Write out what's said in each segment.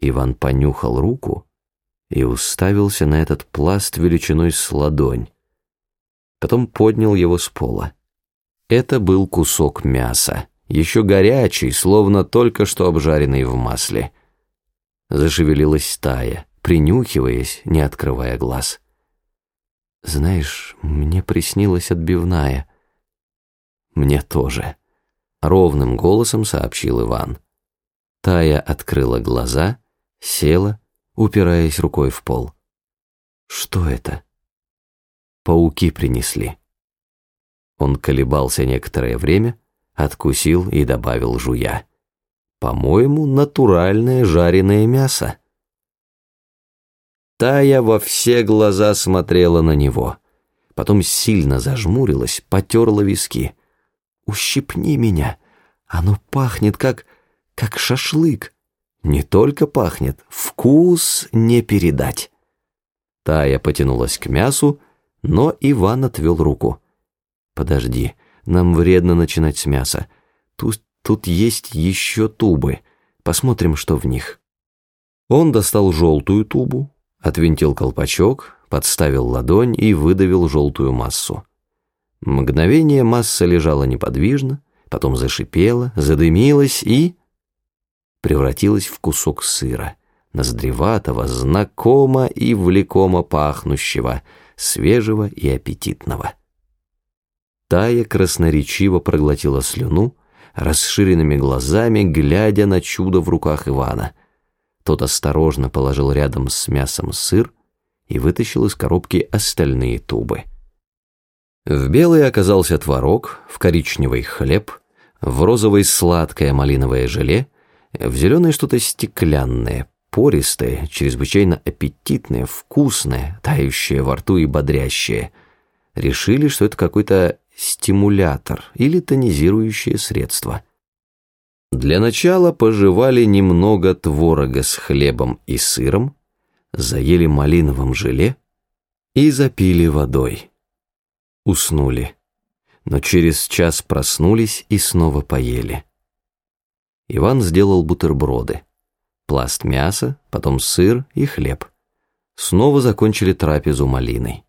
Иван понюхал руку и уставился на этот пласт величиной с ладонь. Потом поднял его с пола. Это был кусок мяса, еще горячий, словно только что обжаренный в масле. Зашевелилась стая, принюхиваясь, не открывая глаз. «Знаешь, мне приснилась отбивная». «Мне тоже», — ровным голосом сообщил Иван. Тая открыла глаза, села, упираясь рукой в пол. «Что это?» «Пауки принесли». Он колебался некоторое время, откусил и добавил жуя. «По-моему, натуральное жареное мясо». Тая во все глаза смотрела на него. Потом сильно зажмурилась, потерла виски. «Ущипни меня, оно пахнет как... как шашлык. Не только пахнет, вкус не передать». Тая потянулась к мясу, но Иван отвел руку. «Подожди, нам вредно начинать с мяса. Тут, тут есть еще тубы. Посмотрим, что в них». Он достал желтую тубу, отвинтил колпачок, подставил ладонь и выдавил желтую массу. Мгновение масса лежала неподвижно, потом зашипела, задымилась и... превратилась в кусок сыра, ноздреватого, знакомо и влекомо пахнущего, свежего и аппетитного. Тая красноречиво проглотила слюну, расширенными глазами, глядя на чудо в руках Ивана. Тот осторожно положил рядом с мясом сыр и вытащил из коробки остальные тубы. В белый оказался творог, в коричневый хлеб, в розовый сладкое малиновое желе, в зеленое что-то стеклянное, пористое, чрезвычайно аппетитное, вкусное, тающее во рту и бодрящее. Решили, что это какой-то стимулятор или тонизирующее средство. Для начала пожевали немного творога с хлебом и сыром, заели малиновым желе и запили водой. Уснули, но через час проснулись и снова поели. Иван сделал бутерброды, пласт мяса, потом сыр и хлеб. Снова закончили трапезу малиной.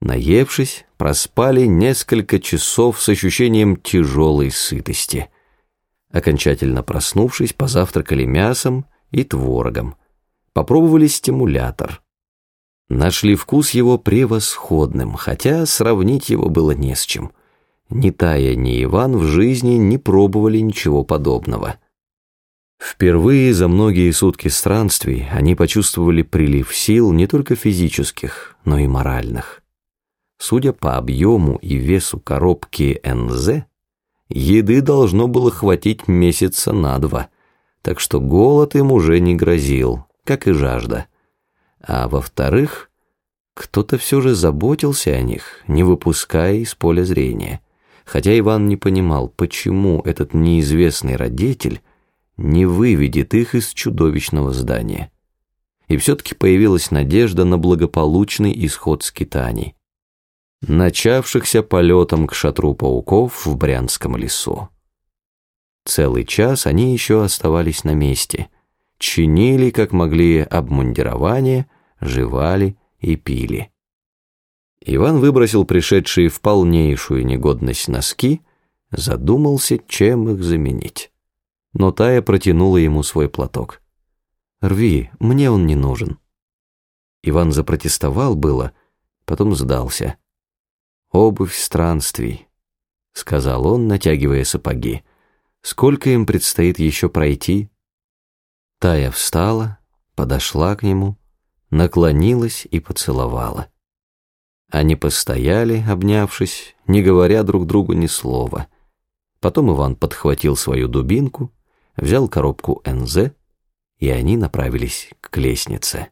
Наевшись, проспали несколько часов с ощущением тяжелой сытости. Окончательно проснувшись, позавтракали мясом и творогом. Попробовали стимулятор. Нашли вкус его превосходным, хотя сравнить его было не с чем. Ни Тая, ни Иван в жизни не пробовали ничего подобного. Впервые за многие сутки странствий они почувствовали прилив сил не только физических, но и моральных. Судя по объему и весу коробки НЗ, еды должно было хватить месяца на два, так что голод им уже не грозил, как и жажда. А во-вторых, кто-то все же заботился о них, не выпуская из поля зрения, хотя Иван не понимал, почему этот неизвестный родитель не выведет их из чудовищного здания. И все-таки появилась надежда на благополучный исход скитаний начавшихся полетом к шатру пауков в Брянском лесу. Целый час они еще оставались на месте, чинили, как могли, обмундирование, жевали и пили. Иван выбросил пришедшие в полнейшую негодность носки, задумался, чем их заменить. Но Тая протянула ему свой платок. «Рви, мне он не нужен». Иван запротестовал было, потом сдался обувь странствий», — сказал он, натягивая сапоги. «Сколько им предстоит еще пройти?» Тая встала, подошла к нему, наклонилась и поцеловала. Они постояли, обнявшись, не говоря друг другу ни слова. Потом Иван подхватил свою дубинку, взял коробку НЗ, и они направились к лестнице.